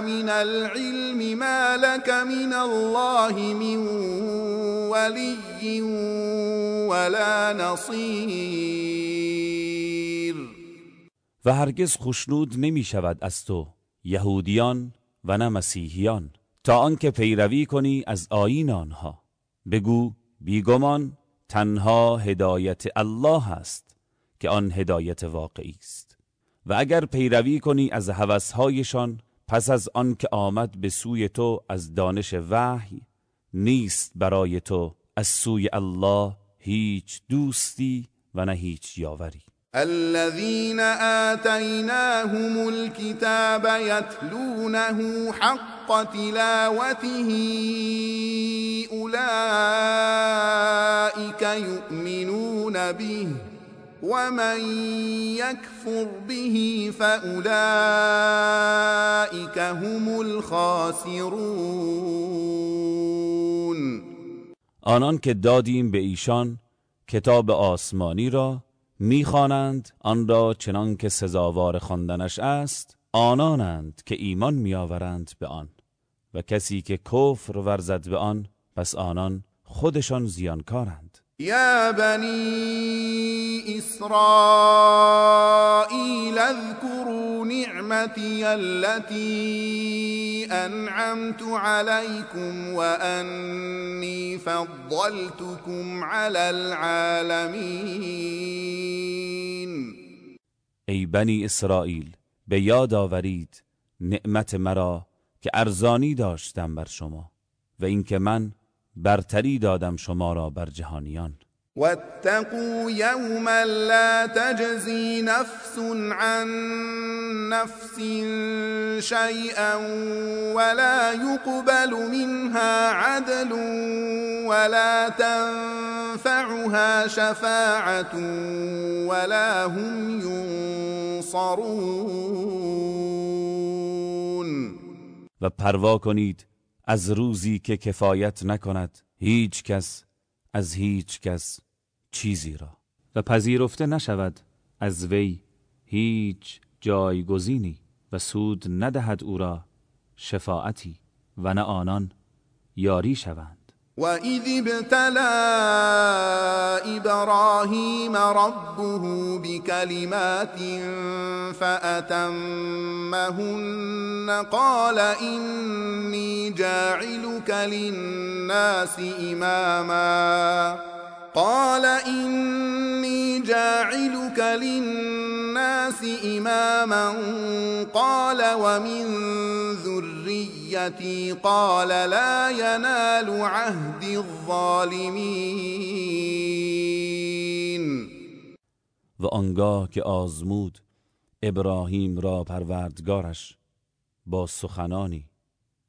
من العلم ما لك من الله من ولي ولا نصير. و هرگز خشنود نمی شود از تو یهودیان و نه مسیحیان. تا آنکه پیروی کنی از آیین آنها. بگو بیگمان تنها هدایت الله است که آن هدایت واقعی است. و اگر پیروی کنی از هوسهایشان پس از آن که آمد به سوی تو از دانش وحی نیست برای تو از سوی الله هیچ دوستی و نه هیچ یاوری. الذين آتيناهم الكتاب يتلونه حق تلاوته أولئك يؤمنون به. ومن يكفر به فأولئك هم الخاسرون آنان که دادیم به ایشان کتاب آسمانی را می‌خوانند آن را چنان که سزاوار خواندنش است آنانند که ایمان میآورند به آن. و کسی که کفر ورزد به آن پس آنان خودشان زیانکارند. یا بنی اسرائیل اذكروا نعمتی التي أنعمت عليكم وأني فضلتكم على العالمين. ای بنی اسرائیل به یاد آورید نعمت مرا که ارزانی داشتم بر شما و اینکه من برتری دادم شما را بر جهانیان. واتقوا يوما لا تجزي نفس عن نفس شيئا ولا يقبل منها عدل ولا تنفعها شفاعة ولا هم ينصرون و پروا کنید از روزی که کفایت نکند هیچ کس از هیچ کس چیزی را. و پذیرفته نشود از وی هیچ جایگزینی و سود ندهد او را شفاعتی و نه آنان یاری شوند. وإذ ابتلى إبراهيم ربه بكلمات فأتمهن قال إني جاعلك للناس إماما قال إني جاعلك للناس إماما قال ومن ذريتي قال لا ينال عهد الظالمين. و آنگاه که آزمود ابراهیم را پروردگارش با سخنانی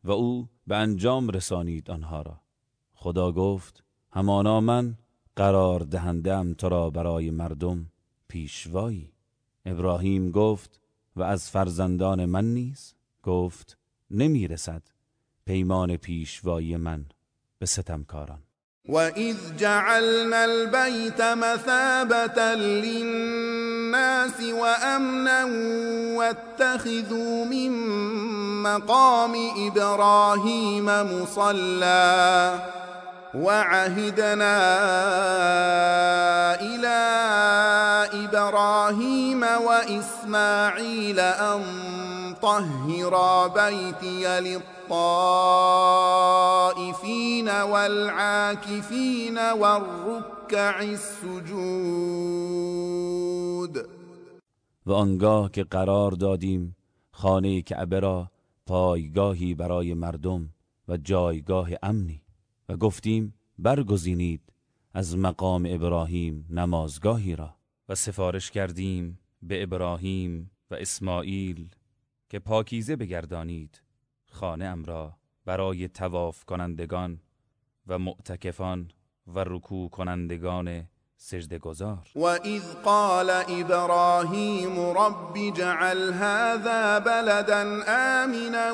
و او به انجام رسانید آنها را. خدا گفت همانا من قرار دهندم تو را برای مردم پیشوایی. ابراهیم گفت و از فرزندان من نیز گفت نمی‌رسد پیمان پیشوایی من به ستمکاران. وإذ جعلنا البيت مثابة للناس وأمنا واتخذوا من مقام إبراهيم مصلى وعهدنا إلى إبراهيم وإسماعيل أن طهرا بيتي للطائفين والعاكفين والركع السجود. و آنگاه که قرار دادیم خانه کعبه را پایگاهی برای مردم و جایگاه امنی. و گفتیم برگزینید از مقام ابراهیم نمازگاهی را. و سفارش کردیم به ابراهیم و اسماعیل که پاکیزه بگردانید خانه ام را برای تواف کنندگان و معتکفان و رکوع کنندگان سجده گذار و اذ قال ابراهیم رب جعل هذا بلدا آمنا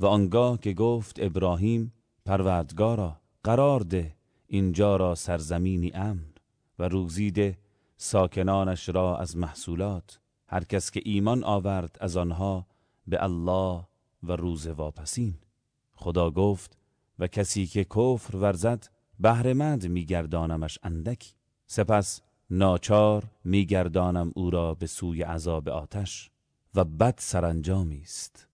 و آنگاه که گفت ابراهیم پروردگارا قرار ده اینجا را سرزمینی امن و روزیده ساکنانش را از محصولات. هر کس که ایمان آورد از آنها به الله و روز واپسین. خدا گفت و کسی که کفر ورزد بهرهمند میگردانمش اندکی. سپس ناچار میگردانم او را به سوی عذاب آتش و بد سرانجامی است.